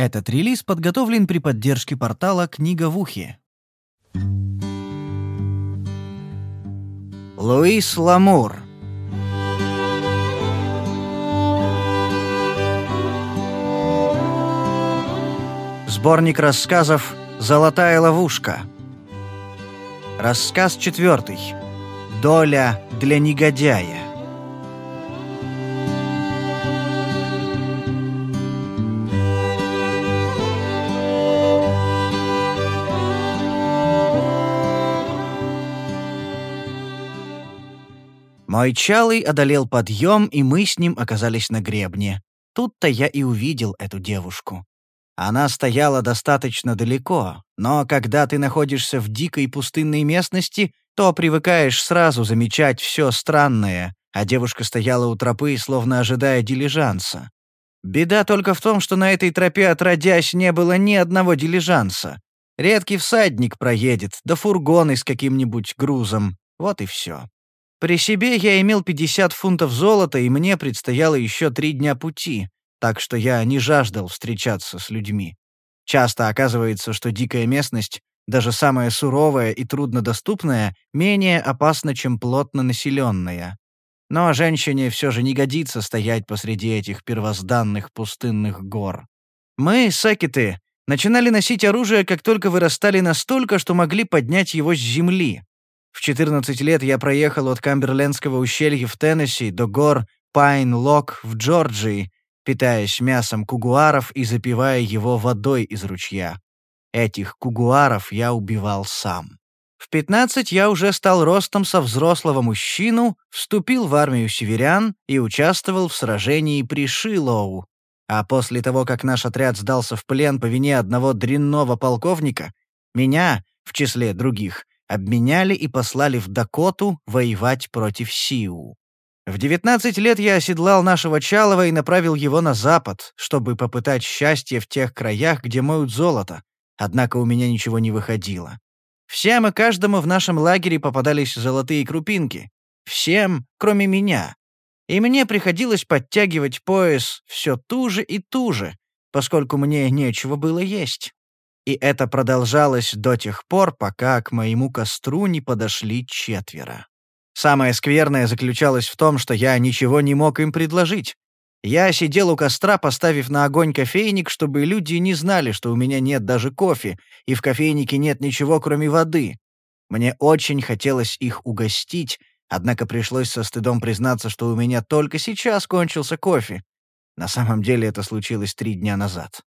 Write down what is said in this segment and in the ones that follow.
Этот релиз подготовлен при поддержке портала «Книга в ухе». Луис Ламур Сборник рассказов «Золотая ловушка». Рассказ четвертый. Доля для негодяя. Мой чалый одолел подъем, и мы с ним оказались на гребне. Тут-то я и увидел эту девушку. Она стояла достаточно далеко, но когда ты находишься в дикой пустынной местности, то привыкаешь сразу замечать все странное, а девушка стояла у тропы, словно ожидая дилижанса. Беда только в том, что на этой тропе отродясь не было ни одного дилижанса. Редкий всадник проедет, да фургоны с каким-нибудь грузом. Вот и все. При себе я имел 50 фунтов золота, и мне предстояло еще три дня пути, так что я не жаждал встречаться с людьми. Часто оказывается, что дикая местность, даже самая суровая и труднодоступная, менее опасна, чем плотно населенная. Но женщине все же не годится стоять посреди этих первозданных пустынных гор. Мы, сакеты, начинали носить оружие, как только вырастали настолько, что могли поднять его с земли. В 14 лет я проехал от Камберлендского ущелья в Теннесси до гор Пайн-Лок в Джорджии, питаясь мясом кугуаров и запивая его водой из ручья. Этих кугуаров я убивал сам. В 15 я уже стал ростом со взрослого мужчину, вступил в армию северян и участвовал в сражении при Шилоу. А после того, как наш отряд сдался в плен по вине одного дрянного полковника, меня, в числе других, обменяли и послали в Дакоту воевать против Сиу. В 19 лет я оседлал нашего Чалова и направил его на запад, чтобы попытать счастье в тех краях, где моют золото, однако у меня ничего не выходило. Всем и каждому в нашем лагере попадались золотые крупинки. Всем, кроме меня. И мне приходилось подтягивать пояс все туже и туже, поскольку мне нечего было есть. И это продолжалось до тех пор, пока к моему костру не подошли четверо. Самое скверное заключалось в том, что я ничего не мог им предложить. Я сидел у костра, поставив на огонь кофейник, чтобы люди не знали, что у меня нет даже кофе, и в кофейнике нет ничего, кроме воды. Мне очень хотелось их угостить, однако пришлось со стыдом признаться, что у меня только сейчас кончился кофе. На самом деле это случилось три дня назад.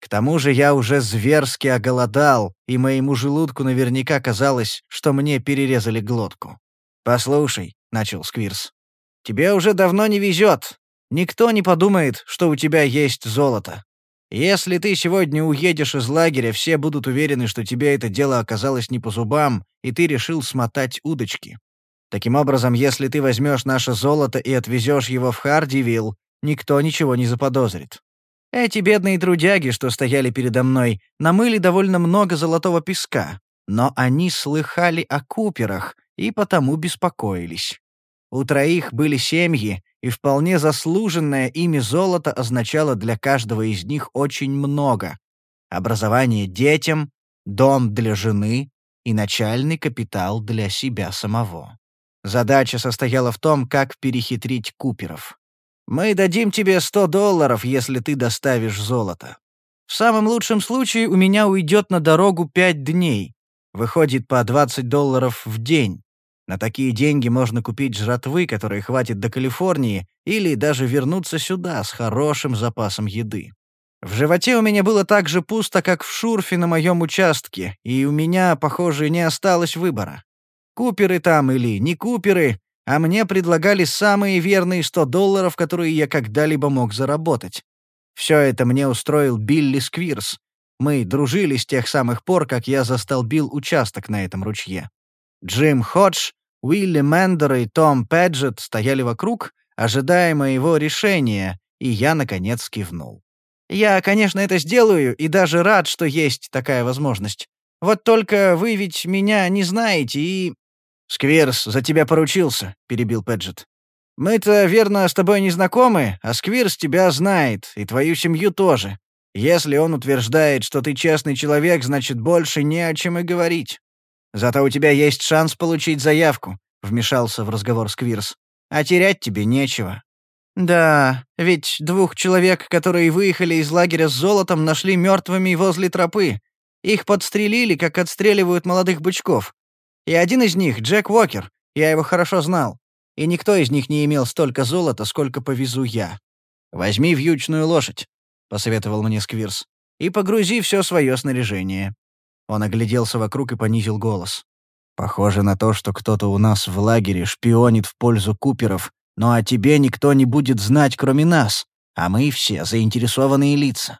К тому же я уже зверски оголодал, и моему желудку наверняка казалось, что мне перерезали глотку. «Послушай», — начал Сквирс, — «тебе уже давно не везет. Никто не подумает, что у тебя есть золото. Если ты сегодня уедешь из лагеря, все будут уверены, что тебе это дело оказалось не по зубам, и ты решил смотать удочки. Таким образом, если ты возьмешь наше золото и отвезешь его в Хардивилл, никто ничего не заподозрит. Эти бедные трудяги, что стояли передо мной, намыли довольно много золотого песка, но они слыхали о куперах и потому беспокоились. У троих были семьи, и вполне заслуженное ими золото означало для каждого из них очень много. Образование детям, дом для жены и начальный капитал для себя самого. Задача состояла в том, как перехитрить куперов. Мы дадим тебе 100 долларов, если ты доставишь золото. В самом лучшем случае у меня уйдет на дорогу 5 дней. Выходит по 20 долларов в день. На такие деньги можно купить жратвы, которые хватит до Калифорнии, или даже вернуться сюда с хорошим запасом еды. В животе у меня было так же пусто, как в шурфе на моем участке, и у меня, похоже, не осталось выбора. Куперы там или не куперы, а мне предлагали самые верные 100 долларов, которые я когда-либо мог заработать. Все это мне устроил Билли Сквирс. Мы дружили с тех самых пор, как я застолбил участок на этом ручье. Джим Ходж, Уилли Мендер и Том Пэджетт стояли вокруг, ожидая моего решения, и я, наконец, кивнул. Я, конечно, это сделаю, и даже рад, что есть такая возможность. Вот только вы ведь меня не знаете и... «Сквирс за тебя поручился», — перебил Пэджет. «Мы-то, верно, с тобой не знакомы, а Сквирс тебя знает, и твою семью тоже. Если он утверждает, что ты честный человек, значит, больше не о чем и говорить. Зато у тебя есть шанс получить заявку», — вмешался в разговор Сквирс. «А терять тебе нечего». «Да, ведь двух человек, которые выехали из лагеря с золотом, нашли мертвыми возле тропы. Их подстрелили, как отстреливают молодых бычков. И один из них — Джек Уокер, я его хорошо знал. И никто из них не имел столько золота, сколько повезу я. Возьми вьючную лошадь. — посоветовал мне Сквирс, — «и погрузи все свое снаряжение». Он огляделся вокруг и понизил голос. «Похоже на то, что кто-то у нас в лагере шпионит в пользу Куперов, но о тебе никто не будет знать, кроме нас, а мы все заинтересованные лица».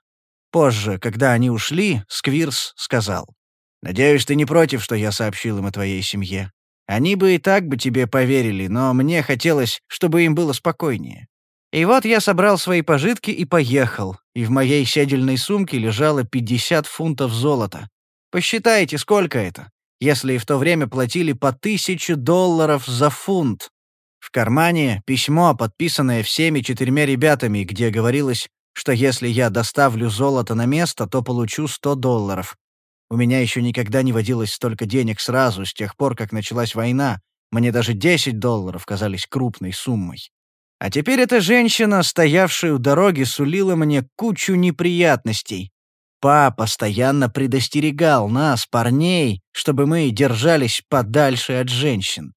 Позже, когда они ушли, Сквирс сказал. «Надеюсь, ты не против, что я сообщил им о твоей семье. Они бы и так бы тебе поверили, но мне хотелось, чтобы им было спокойнее. И вот я собрал свои пожитки и поехал, и в моей седельной сумке лежало 50 фунтов золота. Посчитайте, сколько это, если в то время платили по тысяче долларов за фунт. В кармане письмо, подписанное всеми четырьмя ребятами, где говорилось, что если я доставлю золото на место, то получу 100 долларов. У меня еще никогда не водилось столько денег сразу, с тех пор, как началась война. Мне даже 10 долларов казались крупной суммой. А теперь эта женщина, стоявшая у дороги, сулила мне кучу неприятностей. Па постоянно предостерегал нас, парней, чтобы мы держались подальше от женщин.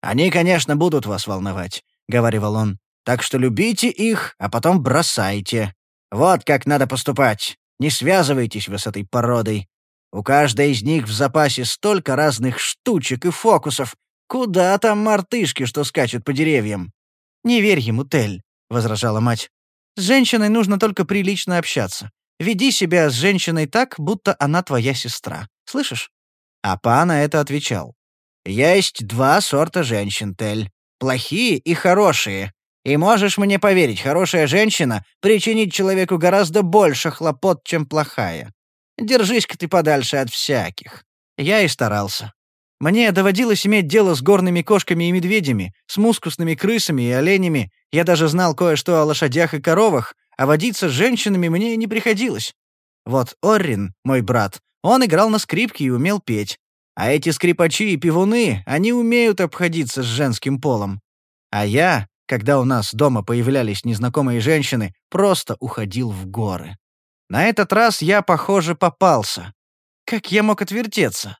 «Они, конечно, будут вас волновать», — говорил он. «Так что любите их, а потом бросайте. Вот как надо поступать. Не связывайтесь вы с этой породой. У каждой из них в запасе столько разных штучек и фокусов. Куда там мартышки, что скачут по деревьям? «Не верь ему, Тель», — возражала мать. «С женщиной нужно только прилично общаться. Веди себя с женщиной так, будто она твоя сестра. Слышишь?» А па на это отвечал. «Есть два сорта женщин, Тель. Плохие и хорошие. И можешь мне поверить, хорошая женщина причинит человеку гораздо больше хлопот, чем плохая. Держись-ка ты подальше от всяких». Я и старался. Мне доводилось иметь дело с горными кошками и медведями, с мускусными крысами и оленями. Я даже знал кое-что о лошадях и коровах, а водиться с женщинами мне не приходилось. Вот Оррин, мой брат, он играл на скрипке и умел петь. А эти скрипачи и пивуны, они умеют обходиться с женским полом. А я, когда у нас дома появлялись незнакомые женщины, просто уходил в горы. На этот раз я, похоже, попался. Как я мог отвертеться?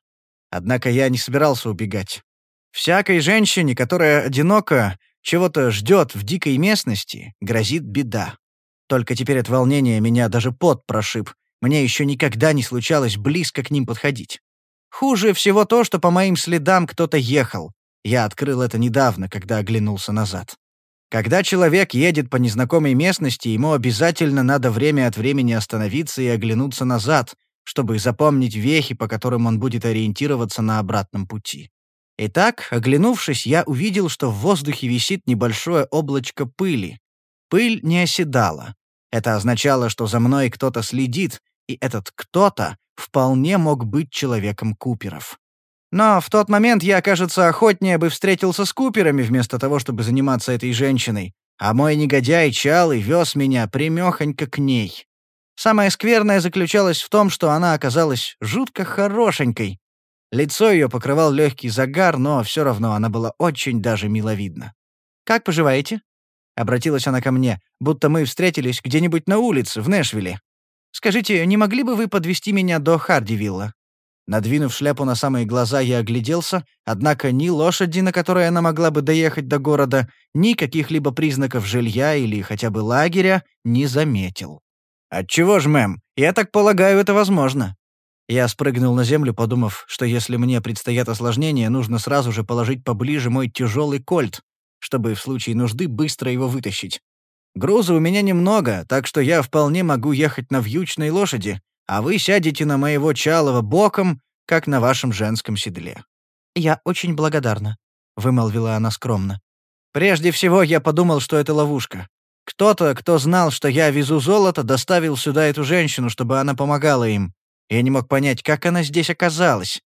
Однако я не собирался убегать. Всякой женщине, которая одиноко чего-то ждет в дикой местности, грозит беда. Только теперь от волнения меня даже пот прошиб. Мне еще никогда не случалось близко к ним подходить. Хуже всего то, что по моим следам кто-то ехал. Я открыл это недавно, когда оглянулся назад. Когда человек едет по незнакомой местности, ему обязательно надо время от времени остановиться и оглянуться назад, чтобы запомнить вехи, по которым он будет ориентироваться на обратном пути. Итак, оглянувшись, я увидел, что в воздухе висит небольшое облачко пыли. Пыль не оседала. Это означало, что за мной кто-то следит, и этот кто-то вполне мог быть человеком Куперов. Но в тот момент я, кажется, охотнее бы встретился с Куперами вместо того, чтобы заниматься этой женщиной, а мой негодяй Чалый вез меня примехонько к ней. Самое скверное заключалось в том, что она оказалась жутко хорошенькой. Лицо ее покрывал легкий загар, но все равно она была очень даже миловидна. «Как поживаете?» — обратилась она ко мне, будто мы встретились где-нибудь на улице, в Нэшвилле. «Скажите, не могли бы вы подвести меня до Хардивилла?» Надвинув шляпу на самые глаза, я огляделся, однако ни лошади, на которой она могла бы доехать до города, ни каких-либо признаков жилья или хотя бы лагеря не заметил. «Отчего ж, мэм? Я так полагаю, это возможно». Я спрыгнул на землю, подумав, что если мне предстоят осложнения, нужно сразу же положить поближе мой тяжелый кольт, чтобы в случае нужды быстро его вытащить. Груза у меня немного, так что я вполне могу ехать на вьючной лошади, а вы сядете на моего чалого боком, как на вашем женском седле». «Я очень благодарна», — вымолвила она скромно. «Прежде всего я подумал, что это ловушка. Кто-то, кто знал, что я везу золото, доставил сюда эту женщину, чтобы она помогала им. Я не мог понять, как она здесь оказалась.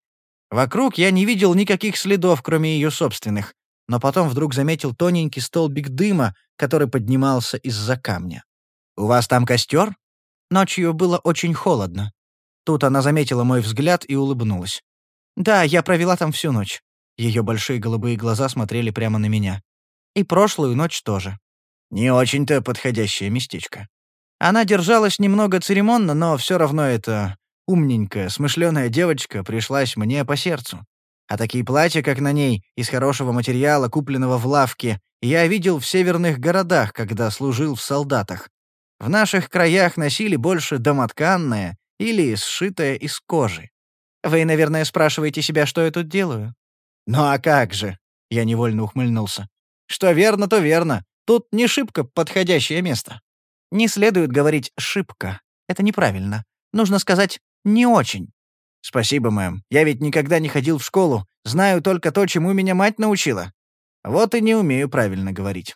Вокруг я не видел никаких следов, кроме ее собственных, но потом вдруг заметил тоненький столбик дыма, который поднимался из-за камня. «У вас там костер?» Ночью было очень холодно. Тут она заметила мой взгляд и улыбнулась. Да, я провела там всю ночь. Ее большие голубые глаза смотрели прямо на меня. И прошлую ночь тоже. Не очень-то подходящее местечко. Она держалась немного церемонно, но все равно эта умненькая, смышленая девочка пришлась мне по сердцу. А такие платья, как на ней, из хорошего материала, купленного в лавке, я видел в северных городах, когда служил в солдатах. В наших краях носили больше домотканное или сшитое из кожи. Вы, наверное, спрашиваете себя, что я тут делаю? Ну а как же? Я невольно ухмыльнулся. Что верно, то верно. Тут не шибко подходящее место. Не следует говорить «шибко». Это неправильно. Нужно сказать «не очень». «Спасибо, мэм. Я ведь никогда не ходил в школу. Знаю только то, чему меня мать научила. Вот и не умею правильно говорить».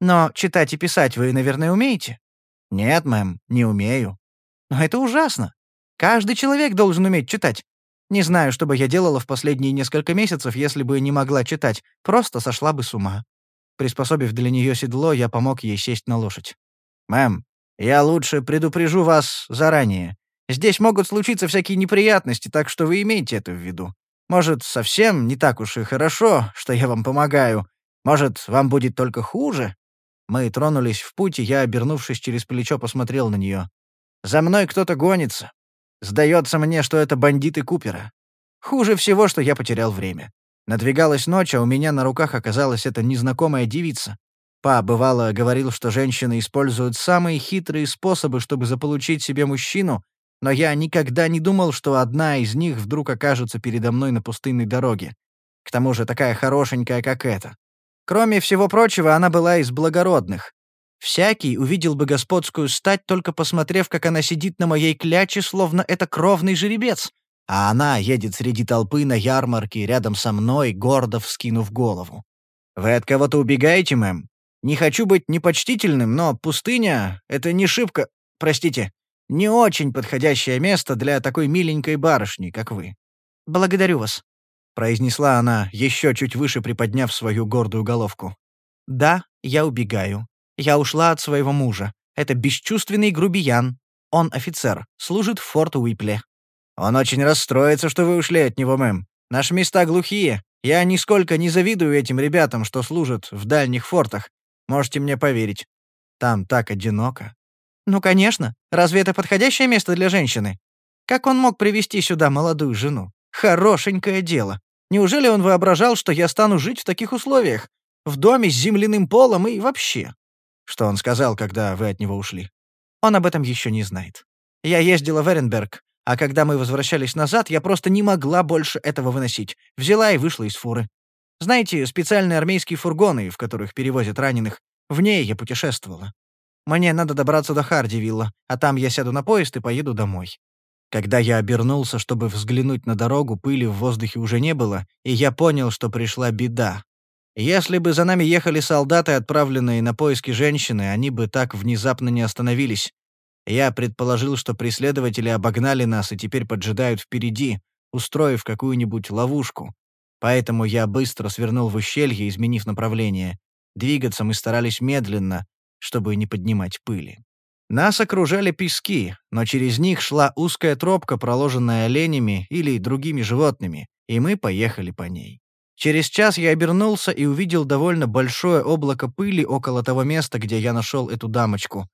«Но читать и писать вы, наверное, умеете?» «Нет, мэм, не умею». «Но это ужасно. Каждый человек должен уметь читать. Не знаю, что бы я делала в последние несколько месяцев, если бы не могла читать. Просто сошла бы с ума». Приспособив для нее седло, я помог ей сесть на лошадь. «Мэм, я лучше предупрежу вас заранее. Здесь могут случиться всякие неприятности, так что вы имейте это в виду. Может, совсем не так уж и хорошо, что я вам помогаю. Может, вам будет только хуже?» Мы тронулись в путь, и я, обернувшись через плечо, посмотрел на нее. «За мной кто-то гонится. Сдается мне, что это бандиты Купера. Хуже всего, что я потерял время. Надвигалась ночь, а у меня на руках оказалась эта незнакомая девица. Па, бывало, говорил, что женщины используют самые хитрые способы, чтобы заполучить себе мужчину, но я никогда не думал, что одна из них вдруг окажется передо мной на пустынной дороге. К тому же такая хорошенькая, как эта. Кроме всего прочего, она была из благородных. Всякий увидел бы господскую стать, только посмотрев, как она сидит на моей кляче, словно это кровный жеребец, а она едет среди толпы на ярмарке рядом со мной, гордо вскинув голову. «Вы от кого-то убегаете, мэм? Не хочу быть непочтительным, но пустыня — это не шибко... Простите, не очень подходящее место для такой миленькой барышни, как вы. Благодарю вас», — произнесла она, еще чуть выше приподняв свою гордую головку. «Да, я убегаю. Я ушла от своего мужа. Это бесчувственный грубиян. Он офицер, служит в форт Уипле». «Он очень расстроится, что вы ушли от него, мэм. Наши места глухие. Я нисколько не завидую этим ребятам, что служат в дальних фортах. Можете мне поверить. Там так одиноко. «Ну, конечно. Разве это подходящее место для женщины? Как он мог привести сюда молодую жену? Хорошенькое дело. Неужели он воображал, что я стану жить в таких условиях? В доме с земляным полом и вообще?» Что он сказал, когда вы от него ушли? Он об этом еще не знает. Я ездила в Эренберг, а когда мы возвращались назад, я просто не могла больше этого выносить. Взяла и вышла из фуры. Знаете, специальные армейские фургоны, в которых перевозят раненых, в ней я путешествовала. Мне надо добраться до Хардивилла, а там я сяду на поезд и поеду домой». Когда я обернулся, чтобы взглянуть на дорогу, пыли в воздухе уже не было, и я понял, что пришла беда. Если бы за нами ехали солдаты, отправленные на поиски женщины, они бы так внезапно не остановились. Я предположил, что преследователи обогнали нас и теперь поджидают впереди, устроив какую-нибудь ловушку. Поэтому я быстро свернул в ущелье, изменив направление. Двигаться мы старались медленно, чтобы не поднимать пыли. Нас окружали пески, но через них шла узкая тропка, проложенная оленями или другими животными, и мы поехали по ней. Через час я обернулся и увидел довольно большое облако пыли около того места, где я нашел эту дамочку.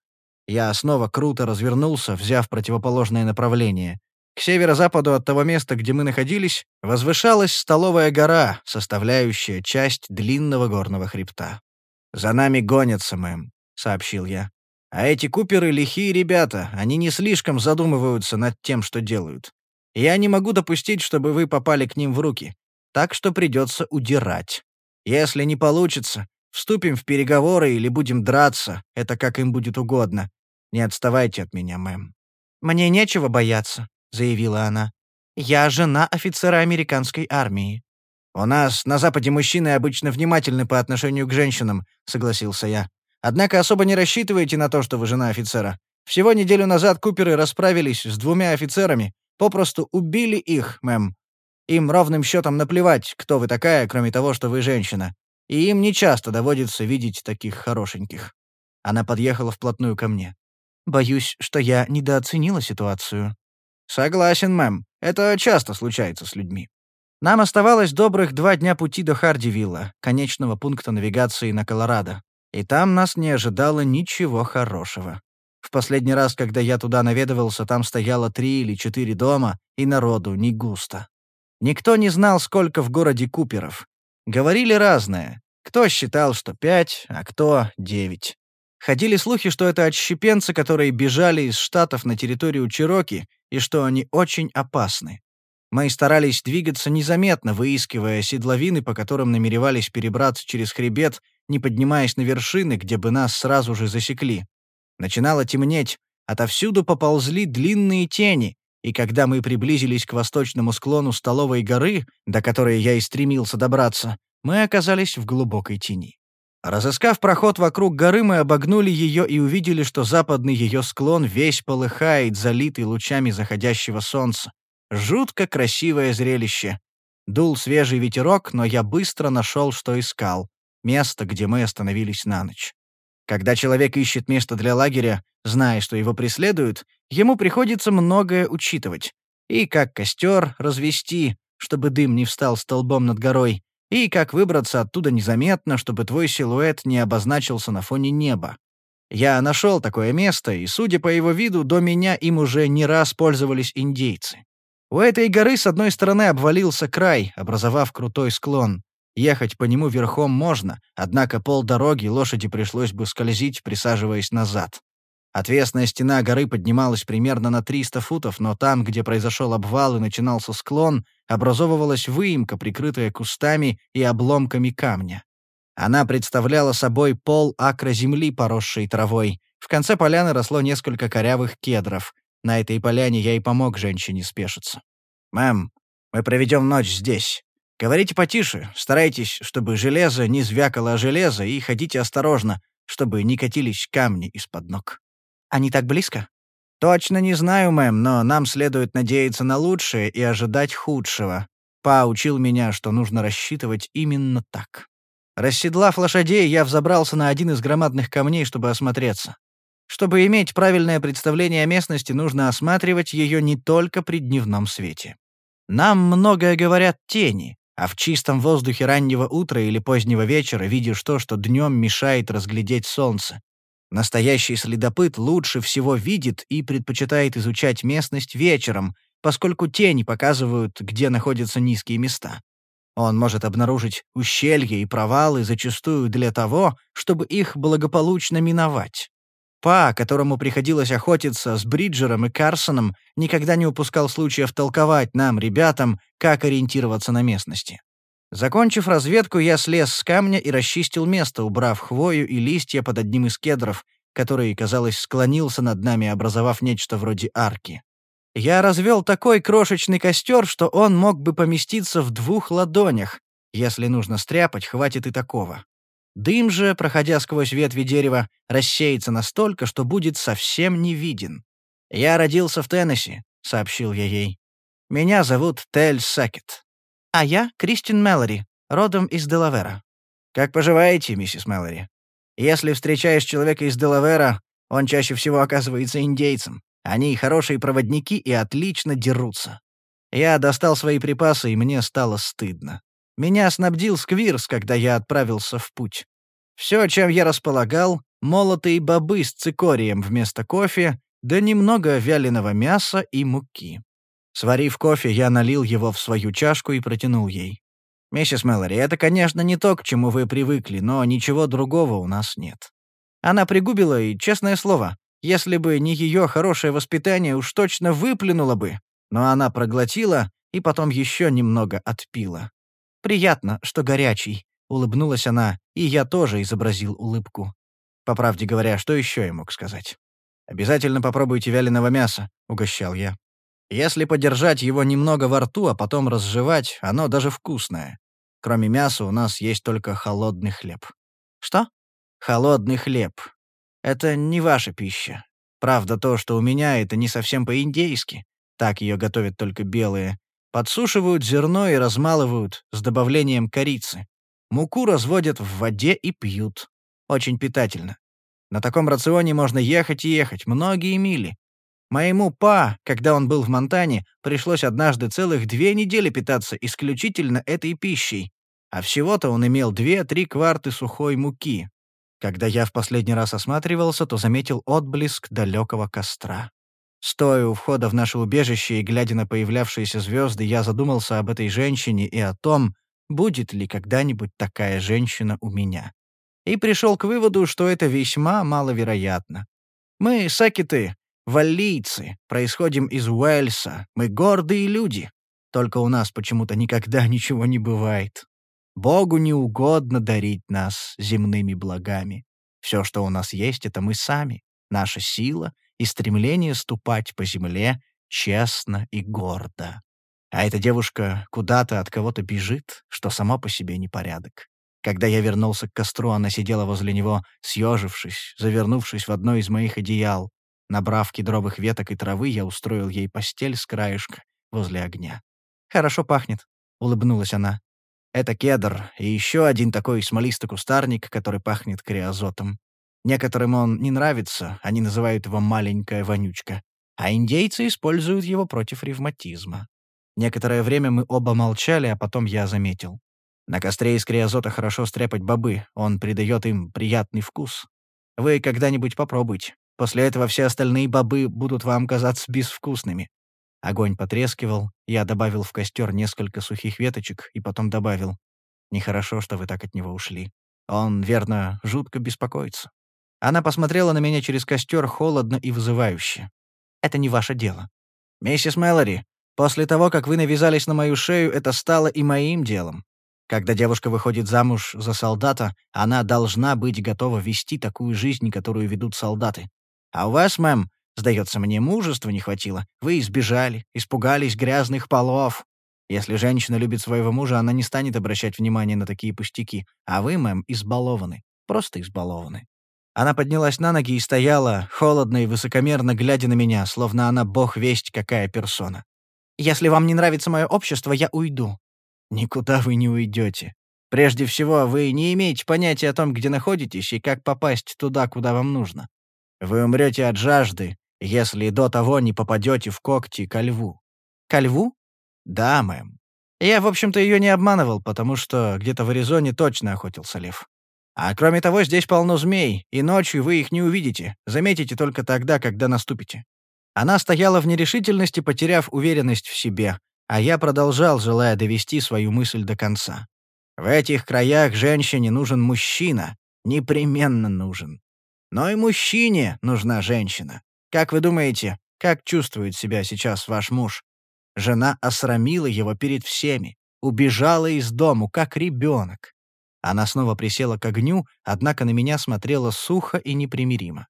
Я снова круто развернулся, взяв противоположное направление. К северо-западу от того места, где мы находились, возвышалась столовая гора, составляющая часть длинного горного хребта. «За нами гонятся, мэм», — сообщил я. «А эти куперы — лихие ребята, они не слишком задумываются над тем, что делают. Я не могу допустить, чтобы вы попали к ним в руки, так что придется удирать. Если не получится, вступим в переговоры или будем драться, это как им будет угодно. Не отставайте от меня, мэм». «Мне нечего бояться», — заявила она. «Я жена офицера американской армии». «У нас на Западе мужчины обычно внимательны по отношению к женщинам», — согласился я. Однако особо не рассчитывайте на то, что вы жена офицера. Всего неделю назад Куперы расправились с двумя офицерами, попросту убили их, мэм. Им ровным счетом наплевать, кто вы такая, кроме того, что вы женщина. И им нечасто доводится видеть таких хорошеньких». Она подъехала вплотную ко мне. Боюсь, что я недооценила ситуацию». «Согласен, мэм. Это часто случается с людьми». Нам оставалось добрых два дня пути до Хардивилла, конечного пункта навигации на Колорадо. И там нас не ожидало ничего хорошего. В последний раз, когда я туда наведывался, там стояло три или четыре дома, и народу не густо. Никто не знал, сколько в городе Куперов. Говорили разное. Кто считал, что пять, а кто девять. Ходили слухи, что это отщепенцы, которые бежали из Штатов на территорию Чироки, и что они очень опасны. Мы старались двигаться незаметно, выискивая седловины, по которым намеревались перебраться через хребет, не поднимаясь на вершины, где бы нас сразу же засекли. Начинало темнеть, отовсюду поползли длинные тени, и когда мы приблизились к восточному склону Столовой горы, до которой я и стремился добраться, мы оказались в глубокой тени. Разыскав проход вокруг горы, мы обогнули ее и увидели, что западный ее склон весь полыхает, залитый лучами заходящего солнца. Жутко красивое зрелище. Дул свежий ветерок, но я быстро нашел, что искал. Место, где мы остановились на ночь. Когда человек ищет место для лагеря, зная, что его преследуют, ему приходится многое учитывать. И как костер развести, чтобы дым не встал столбом над горой, и как выбраться оттуда незаметно, чтобы твой силуэт не обозначился на фоне неба. Я нашел такое место, и, судя по его виду, до меня им уже не раз пользовались индейцы. У этой горы с одной стороны обвалился край, образовав крутой склон. Ехать по нему верхом можно, однако полдороги лошади пришлось бы скользить, присаживаясь назад. Отвесная стена горы поднималась примерно на 300 футов, но там, где произошел обвал и начинался склон, образовывалась выемка, прикрытая кустами и обломками камня. Она представляла собой пол акра земли, поросшей травой. В конце поляны росло несколько корявых кедров. На этой поляне я и помог женщине спешиться. «Мэм, мы проведем ночь здесь. Говорите потише, старайтесь, чтобы железо не звякало о железо, и ходите осторожно, чтобы не катились камни из-под ног. Они так близко? Точно не знаю, мэм, но нам следует надеяться на лучшее и ожидать худшего. Па учил меня, что нужно рассчитывать именно так. Расседлав лошадей, я взобрался на один из громадных камней, чтобы осмотреться. Чтобы иметь правильное представление о местности, нужно осматривать ее не только при дневном свете. Нам многое говорят тени, а в чистом воздухе раннего утра или позднего вечера видишь то, что днем мешает разглядеть солнце. Настоящий следопыт лучше всего видит и предпочитает изучать местность вечером, поскольку тени показывают, где находятся низкие места. Он может обнаружить ущелья и провалы зачастую для того, чтобы их благополучно миновать. Па, которому приходилось охотиться с Бриджером и Карсоном, никогда не упускал случая втолковать нам, ребятам, как ориентироваться на местности. Закончив разведку, я слез с камня и расчистил место, убрав хвою и листья под одним из кедров, который, казалось, склонился над нами, образовав нечто вроде арки. Я развел такой крошечный костер, что он мог бы поместиться в двух ладонях. Если нужно стряпать, хватит и такого. Дым же, проходя сквозь ветви дерева, рассеется настолько, что будет совсем не виден. «Я родился в Теннесси», — сообщил я ей. «Меня зовут Тель Сакет». «А я Кристин Мэлори, родом из Делавера». «Как поживаете, миссис Мэлори? Если встречаешь человека из Делавера, он чаще всего оказывается индейцем. Они хорошие проводники и отлично дерутся». Я достал свои припасы, и мне стало стыдно. Меня снабдил Сквирс, когда я отправился в путь. Все, чем я располагал, молотые бобы с цикорием вместо кофе, да немного вяленого мяса и муки. Сварив кофе, я налил его в свою чашку и протянул ей. «Миссис Мэлори, это, конечно, не то, к чему вы привыкли, но ничего другого у нас нет». Она пригубила, и, честное слово, если бы не ее хорошее воспитание, уж точно выплюнула бы. Но она проглотила и потом еще немного отпила. «Приятно, что горячий», — улыбнулась она, и я тоже изобразил улыбку. По правде говоря, что еще я мог сказать? «Обязательно попробуйте вяленого мяса», — угощал я. «Если подержать его немного во рту, а потом разжевать, оно даже вкусное. Кроме мяса у нас есть только холодный хлеб». «Что?» «Холодный хлеб. Это не ваша пища. Правда, то, что у меня, это не совсем по-индейски. Так ее готовят только белые. Подсушивают зерно и размалывают с добавлением корицы. Муку разводят в воде и пьют. Очень питательно. На таком рационе можно ехать и ехать, многие мили. Моему па, когда он был в Монтане, пришлось однажды целых две недели питаться исключительно этой пищей, а всего-то он имел две-три кварты сухой муки. Когда я в последний раз осматривался, то заметил отблеск далекого костра. Стоя у входа в наше убежище и глядя на появлявшиеся звезды, я задумался об этой женщине и о том, будет ли когда-нибудь такая женщина у меня. И пришел к выводу, что это весьма маловероятно. Мы, сакиты, валлийцы, происходим из Уэльса, мы гордые люди. Только у нас почему-то никогда ничего не бывает. Богу не угодно дарить нас земными благами. Все, что у нас есть, — это мы сами, наша сила и стремление ступать по земле честно и гордо. А эта девушка куда-то от кого-то бежит, что само по себе непорядок. Когда я вернулся к костру, она сидела возле него, съежившись, завернувшись в одно из моих одеял. Набрав кедровых веток и травы, я устроил ей постель с краешка возле огня. «Хорошо пахнет», — улыбнулась она. Это кедр и еще один такой смолистый кустарник, который пахнет криозотом. Некоторым он не нравится, они называют его «маленькая вонючка», а индейцы используют его против ревматизма. Некоторое время мы оба молчали, а потом я заметил. На костре из криозота хорошо стряпать бобы, он придает им приятный вкус. Вы когда-нибудь попробуйте. После этого все остальные бобы будут вам казаться безвкусными. Огонь потрескивал, я добавил в костер несколько сухих веточек и потом добавил. «Нехорошо, что вы так от него ушли. Он, верно, жутко беспокоится». Она посмотрела на меня через костер холодно и вызывающе. «Это не ваше дело». «Миссис Мэлори, после того, как вы навязались на мою шею, это стало и моим делом. Когда девушка выходит замуж за солдата, она должна быть готова вести такую жизнь, которую ведут солдаты. А у вас, мэм, Сдается мне, мужества не хватило. Вы избежали, испугались грязных полов. Если женщина любит своего мужа, она не станет обращать внимание на такие пустяки. А вы, мэм, избалованы. Просто избалованы. Она поднялась на ноги и стояла, холодно и высокомерно глядя на меня, словно она бог весть какая персона. «Если вам не нравится мое общество, я уйду». «Никуда вы не уйдете. Прежде всего, вы не имеете понятия о том, где находитесь и как попасть туда, куда вам нужно. Вы умрете от жажды, если до того не попадете в когти ко льву». «Ко льву?» «Да, мэм. Я, в общем-то, ее не обманывал, потому что где-то в Аризоне точно охотился лев. А кроме того, здесь полно змей, и ночью вы их не увидите, заметите только тогда, когда наступите». Она стояла в нерешительности, потеряв уверенность в себе, а я продолжал, желая довести свою мысль до конца. В этих краях женщине нужен мужчина, непременно нужен. Но и мужчине нужна женщина. Как вы думаете, как чувствует себя сейчас ваш муж? Жена осрамила его перед всеми, убежала из дому, как ребенок. Она снова присела к огню, однако на меня смотрела сухо и непримиримо.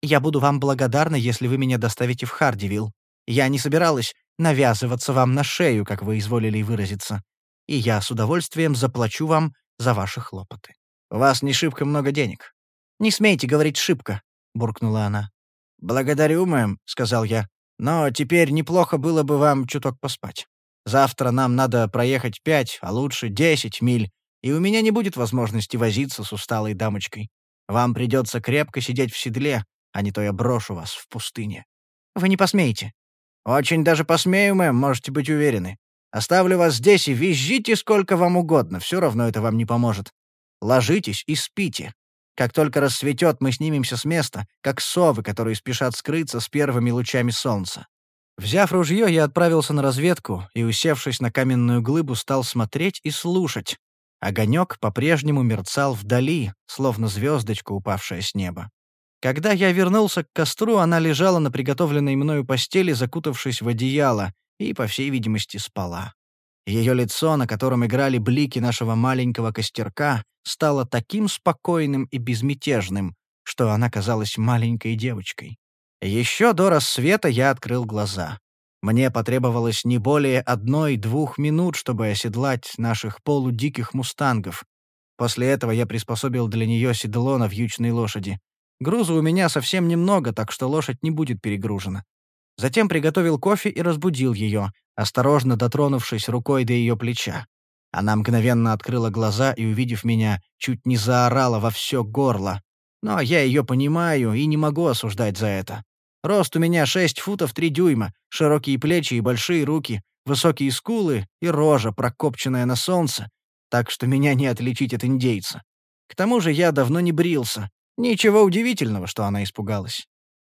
«Я буду вам благодарна, если вы меня доставите в Хардивилл. Я не собиралась навязываться вам на шею, как вы изволили выразиться. И я с удовольствием заплачу вам за ваши хлопоты. У вас не шибко много денег». «Не смейте говорить шибко», — буркнула она. «Благодарю, мэм», — сказал я. «Но теперь неплохо было бы вам чуток поспать. Завтра нам надо проехать пять, а лучше десять миль, и у меня не будет возможности возиться с усталой дамочкой. Вам придется крепко сидеть в седле, а не то я брошу вас в пустыне». «Вы не посмеете». «Очень даже посмею, мэм, можете быть уверены. Оставлю вас здесь и визжите сколько вам угодно, все равно это вам не поможет. Ложитесь и спите. Как только рассветет, мы снимемся с места, как совы, которые спешат скрыться с первыми лучами солнца. Взяв ружье, я отправился на разведку и, усевшись на каменную глыбу, стал смотреть и слушать. Огонек по-прежнему мерцал вдали, словно звездочка, упавшая с неба. Когда я вернулся к костру, она лежала на приготовленной мною постели, закутавшись в одеяло, и, по всей видимости, спала. Ее лицо, на котором играли блики нашего маленького костерка, стало таким спокойным и безмятежным, что она казалась маленькой девочкой. Еще до рассвета я открыл глаза. Мне потребовалось не более одной-двух минут, чтобы оседлать наших полудиких мустангов. После этого я приспособил для нее седло на вьючной лошади. Груза у меня совсем немного, так что лошадь не будет перегружена. Затем приготовил кофе и разбудил ее, осторожно дотронувшись рукой до ее плеча. Она мгновенно открыла глаза и, увидев меня, чуть не заорала во все горло. Но я ее понимаю и не могу осуждать за это. Рост у меня 6 футов 3 дюйма, широкие плечи и большие руки, высокие скулы и рожа, прокопченная на солнце, так что меня не отличить от индейца. К тому же я давно не брился. Ничего удивительного, что она испугалась.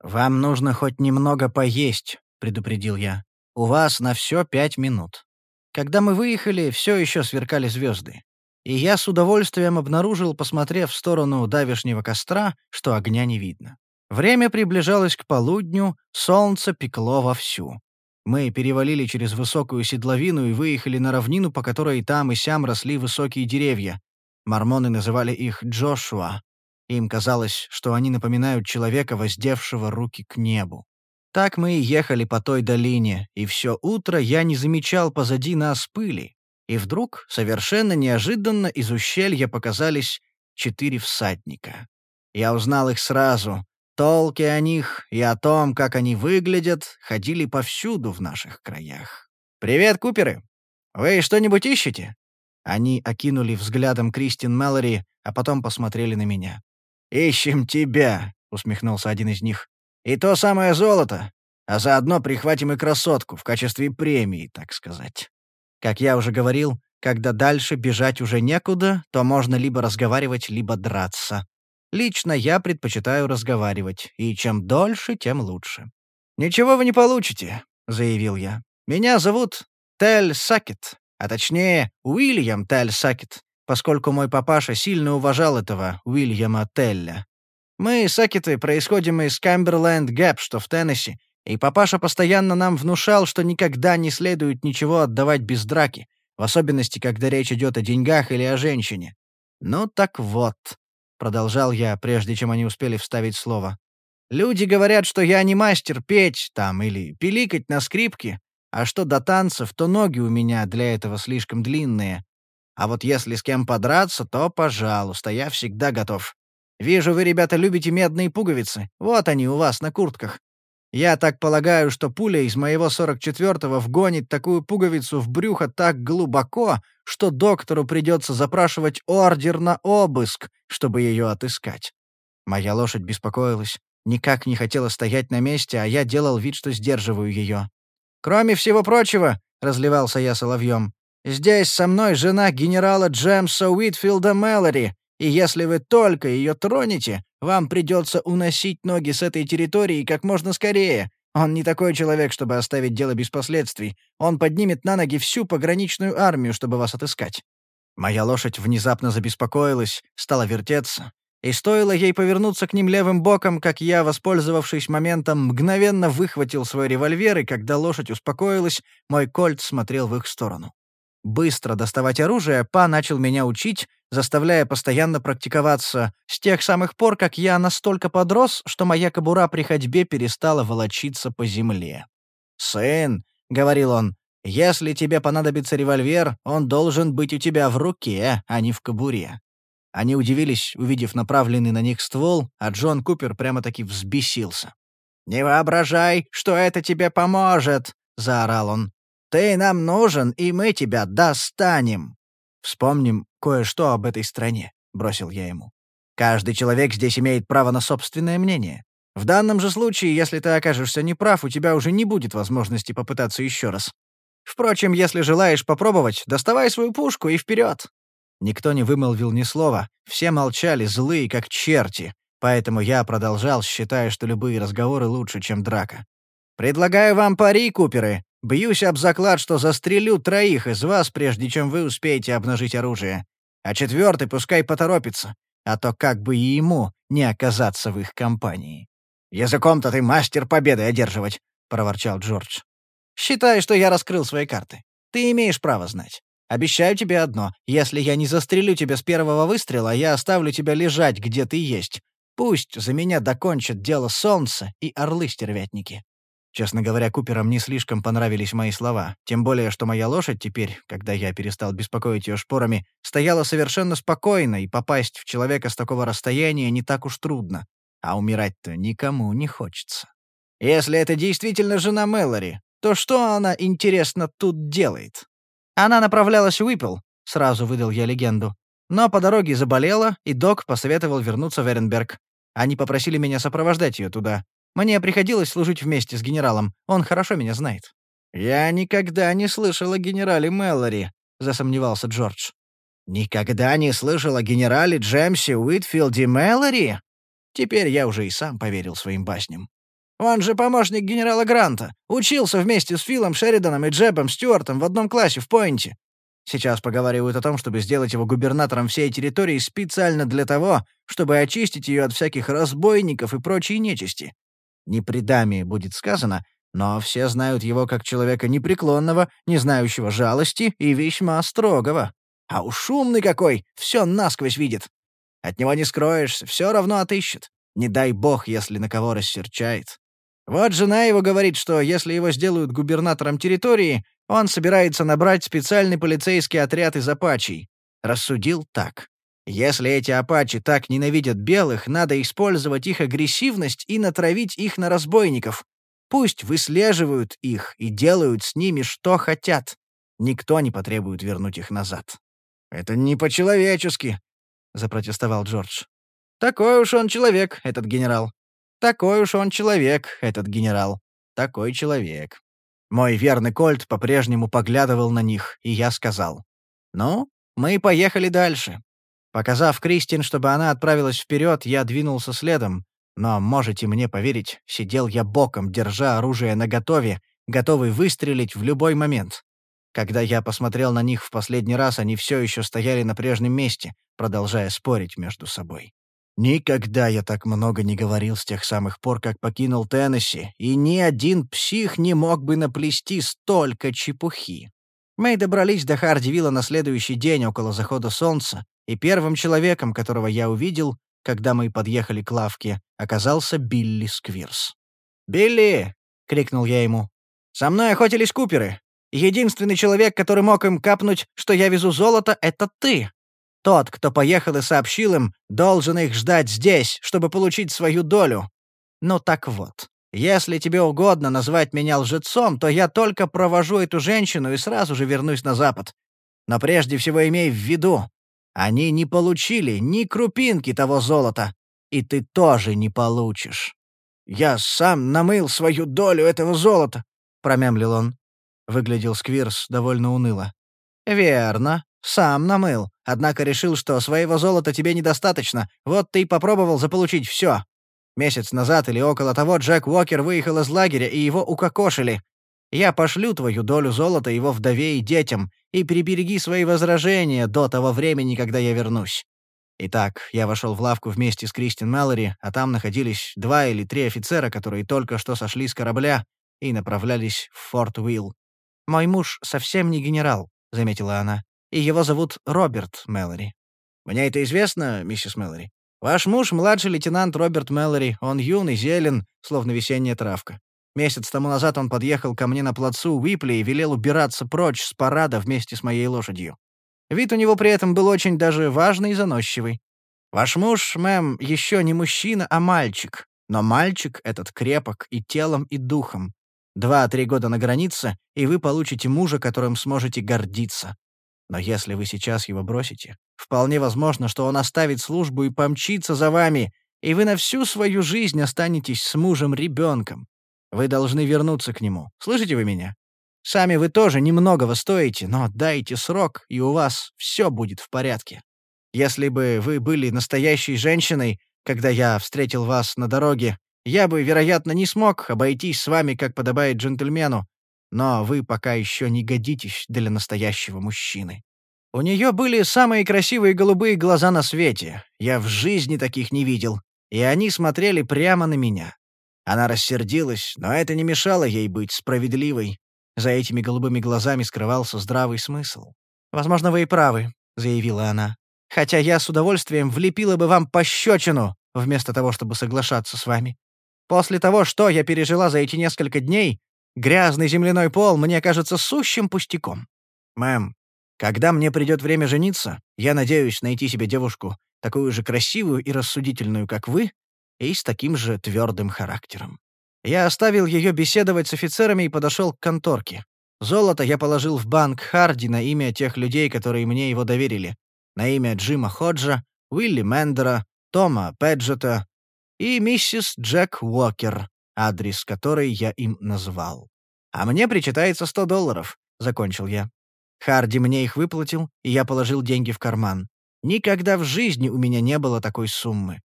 «Вам нужно хоть немного поесть», — предупредил я. «У вас на все пять минут». Когда мы выехали, все еще сверкали звезды. И я с удовольствием обнаружил, посмотрев в сторону давешнего костра, что огня не видно. Время приближалось к полудню, солнце пекло вовсю. Мы перевалили через высокую седловину и выехали на равнину, по которой там и сям росли высокие деревья. Мормоны называли их Джошуа. Им казалось, что они напоминают человека, воздевшего руки к небу. Так мы и ехали по той долине, и все утро я не замечал позади нас пыли. И вдруг, совершенно неожиданно, из ущелья показались четыре всадника. Я узнал их сразу. Толки о них и о том, как они выглядят, ходили повсюду в наших краях. «Привет, Куперы! Вы что-нибудь ищете?» Они окинули взглядом Кристин Мэлори, а потом посмотрели на меня. «Ищем тебя», — усмехнулся один из них. «И то самое золото, а заодно прихватим и красотку в качестве премии, так сказать». Как я уже говорил, когда дальше бежать уже некуда, то можно либо разговаривать, либо драться. Лично я предпочитаю разговаривать, и чем дольше, тем лучше. «Ничего вы не получите», — заявил я. «Меня зовут Тель Сакет, а точнее Уильям Тель Сакет, поскольку мой папаша сильно уважал этого Уильяма Телля. Мы, Сакеты, происходим из Камберленд Гэп, что в Теннесси, и папаша постоянно нам внушал, что никогда не следует ничего отдавать без драки, в особенности, когда речь идет о деньгах или о женщине. Ну так вот, продолжал я, прежде чем они успели вставить слово. Люди говорят, что я не мастер петь там или пиликать на скрипке, а что до танцев, то ноги у меня для этого слишком длинные. А вот если с кем подраться, то, пожалуйста, я всегда готов. Вижу, вы, ребята, любите медные пуговицы. Вот они у вас на куртках. Я так полагаю, что пуля из моего 44-го вгонит такую пуговицу в брюхо так глубоко, что доктору придется запрашивать ордер на обыск, чтобы ее отыскать. Моя лошадь беспокоилась, никак не хотела стоять на месте, а я делал вид, что сдерживаю ее. «Кроме всего прочего», — разливался я соловьем, «здесь со мной жена генерала Джемса Уитфилда Мэлори, и если вы только ее тронете, вам придется уносить ноги с этой территории как можно скорее. Он не такой человек, чтобы оставить дело без последствий. Он поднимет на ноги всю пограничную армию, чтобы вас отыскать». Моя лошадь внезапно забеспокоилась, стала вертеться. И стоило ей повернуться к ним левым боком, как я, воспользовавшись моментом, мгновенно выхватил свой револьвер, и когда лошадь успокоилась, мой кольт смотрел в их сторону. Быстро доставать оружие Па начал меня учить, заставляя постоянно практиковаться, с тех самых пор, как я настолько подрос, что моя кобура при ходьбе перестала волочиться по земле. «Сын», — говорил он, — «если тебе понадобится револьвер, он должен быть у тебя в руке, а не в кобуре». Они удивились, увидев направленный на них ствол, а Джон Купер прямо-таки взбесился. «Не воображай, что это тебе поможет!» — заорал он. Ты нам нужен, и мы тебя достанем. Вспомним кое-что об этой стране, бросил я ему. Каждый человек здесь имеет право на собственное мнение. В данном же случае, если ты окажешься неправ, у тебя уже не будет возможности попытаться еще раз. Впрочем, если желаешь попробовать, доставай свою пушку и вперед. Никто не вымолвил ни слова, все молчали, злые, как черти, поэтому я продолжал, считая, что любые разговоры лучше, чем драка. «Предлагаю вам пари, Куперы. Бьюсь об заклад, что застрелю троих из вас, прежде чем вы успеете обнажить оружие. А четвертый пускай поторопится, а то как бы и ему не оказаться в их компании». «Языком-то ты мастер победы одерживать», — проворчал Джордж. «Считай, что я раскрыл свои карты. Ты имеешь право знать. Обещаю тебе одно. Если я не застрелю тебя с первого выстрела, я оставлю тебя лежать, где ты есть. Пусть за меня докончат дело солнце и орлы-стервятники». Честно говоря, Куперам не слишком понравились мои слова, тем более, что моя лошадь теперь, когда я перестал беспокоить ее шпорами, стояла совершенно спокойно, и попасть в человека с такого расстояния не так уж трудно. А умирать-то никому не хочется. Если это действительно жена Мэлори, то что она, интересно, тут делает? Она направлялась в Уиппл, сразу выдал я легенду. Но по дороге заболела, и док посоветовал вернуться в Эренберг. Они попросили меня сопровождать ее туда. Мне приходилось служить вместе с генералом. Он хорошо меня знает». «Я никогда не слышал о генерале Мэллори», — засомневался Джордж. «Никогда не слышал о генерале Джемсе Уитфилде Мэллори?» Теперь я уже и сам поверил своим басням. Он же помощник генерала Гранта. Учился вместе с Филом Шериданом и Джебом Стюартом в одном классе в Пойнте. Сейчас поговаривают о том, чтобы сделать его губернатором всей территории специально для того, чтобы очистить ее от всяких разбойников и прочей нечисти. Не при даме будет сказано, но все знают его как человека непреклонного, не знающего жалости и весьма строгого. А уж умный какой, все насквозь видит. От него не скроешься, все равно отыщет. Не дай бог, если на кого рассерчает. Вот жена его говорит, что если его сделают губернатором территории, он собирается набрать специальный полицейский отряд из апачей. Рассудил так. Если эти апачи так ненавидят белых, надо использовать их агрессивность и натравить их на разбойников. Пусть выслеживают их и делают с ними что хотят. Никто не потребует вернуть их назад. «Это не по-человечески», — запротестовал Джордж. «Такой уж он человек, этот генерал. Такой уж он человек, этот генерал. Такой человек». Мой верный Кольт по-прежнему поглядывал на них, и я сказал. «Ну, мы поехали дальше». Показав Кристин, чтобы она отправилась вперед, я двинулся следом. Но, можете мне поверить, сидел я боком, держа оружие наготове, готовый выстрелить в любой момент. Когда я посмотрел на них в последний раз, они все еще стояли на прежнем месте, продолжая спорить между собой. Никогда я так много не говорил с тех самых пор, как покинул Теннесси, и ни один псих не мог бы наплести столько чепухи. Мы добрались до Хардивилла на следующий день около захода солнца, и первым человеком, которого я увидел, когда мы подъехали к лавке, оказался Билли Сквирс. «Билли!» — крикнул я ему. «Со мной охотились куперы. Единственный человек, который мог им капнуть, что я везу золото, — это ты. Тот, кто поехал и сообщил им, должен их ждать здесь, чтобы получить свою долю. Ну так вот, если тебе угодно назвать меня лжецом, то я только провожу эту женщину и сразу же вернусь на запад. Но прежде всего имей в виду, они не получили ни крупинки того золота, и ты тоже не получишь. Я сам намыл свою долю этого золота, промямлил он. Выглядел Сквирс довольно уныло. Верно, сам намыл. Однако решил, что своего золота тебе недостаточно, вот ты и попробовал заполучить все. Месяц назад или около того Джек Уокер выехал из лагеря, и его укокошили. Я пошлю твою долю золота его вдове и детям, и прибереги свои возражения до того времени, когда я вернусь. Итак, я вошел в лавку вместе с Кристин Мэлори, а там находились два или три офицера, которые только что сошли с корабля и направлялись в Форт Уилл. «Мой муж совсем не генерал», — заметила она и его зовут Роберт Мэлори. Мне это известно, миссис Мэлори. Ваш муж — младший лейтенант Роберт Мэлори. Он юный, зелен, словно весенняя травка. Месяц тому назад он подъехал ко мне на плацу Уипли и велел убираться прочь с парада вместе с моей лошадью. Вид у него при этом был очень даже важный и заносчивый. Ваш муж, мэм, еще не мужчина, а мальчик. Но мальчик этот крепок и телом, и духом. Два-три года на границе, и вы получите мужа, которым сможете гордиться. Но если вы сейчас его бросите, вполне возможно, что он оставит службу и помчится за вами, и вы на всю свою жизнь останетесь с мужем-ребенком. Вы должны вернуться к нему. Слышите вы меня? Сами вы тоже немногого стоите, но дайте срок, и у вас все будет в порядке. Если бы вы были настоящей женщиной, когда я встретил вас на дороге, я бы, вероятно, не смог обойтись с вами, как подобает джентльмену, но вы пока еще не годитесь для настоящего мужчины. У нее были самые красивые голубые глаза на свете. Я в жизни таких не видел. И они смотрели прямо на меня. Она рассердилась, но это не мешало ей быть справедливой. За этими голубыми глазами скрывался здравый смысл. «Возможно, вы и правы», — заявила она. «Хотя я с удовольствием влепила бы вам пощечину, вместо того, чтобы соглашаться с вами. После того, что я пережила за эти несколько дней, Грязный земляной пол мне кажется сущим пустяком. Мэм, когда мне придет время жениться, я надеюсь найти себе девушку, такую же красивую и рассудительную, как вы, и с таким же твердым характером. Я оставил ее беседовать с офицерами и подошел к конторке. Золото я положил в банк Харди на имя тех людей, которые мне его доверили. На имя Джима Ходжа, Уилли Мендера, Тома Педжета, и миссис Джек Уокер, адрес которой я им назвал. «А мне причитается сто долларов», — закончил я. Харди мне их выплатил, и я положил деньги в карман. Никогда в жизни у меня не было такой суммы.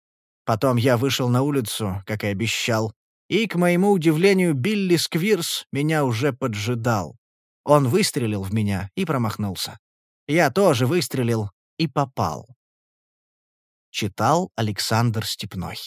Потом я вышел на улицу, как и обещал, и, к моему удивлению, Билли Сквирс меня уже поджидал. Он выстрелил в меня и промахнулся. Я тоже выстрелил и попал. Читал Александр Степной